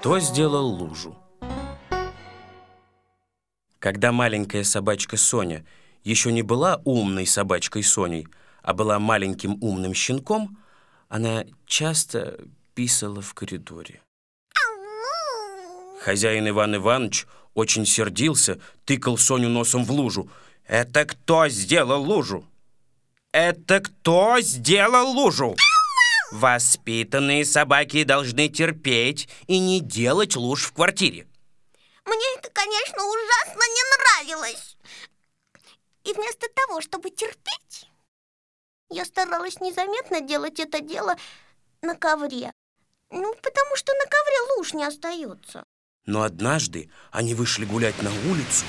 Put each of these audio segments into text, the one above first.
Кто сделал лужу? Когда маленькая собачка Соня еще не была умной собачкой Соней, а была маленьким умным щенком, она часто писала в коридоре. Хозяин Иван Иванович очень сердился, тыкал Соню носом в лужу. «Это кто сделал лужу? Это кто сделал лужу?» Воспитанные собаки должны терпеть и не делать луж в квартире. Мне это, конечно, ужасно не нравилось. И вместо того, чтобы терпеть, я старалась незаметно делать это дело на ковре. Ну, потому что на ковре луж не остается. Но однажды они вышли гулять на улицу,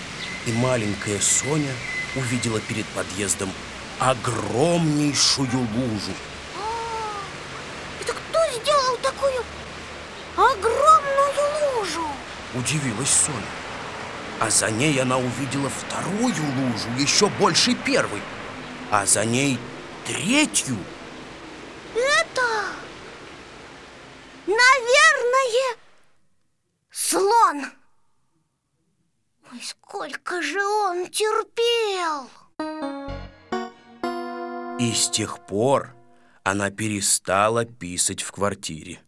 и маленькая Соня увидела перед подъездом огромнейшую лужу. Это кто сделал такую огромную лужу? Удивилась Соня. А за ней она увидела вторую лужу, еще больше первой. А за ней третью. Это, наверное, слон. Ой, сколько же он терпел! И с тех пор она перестала писать в квартире.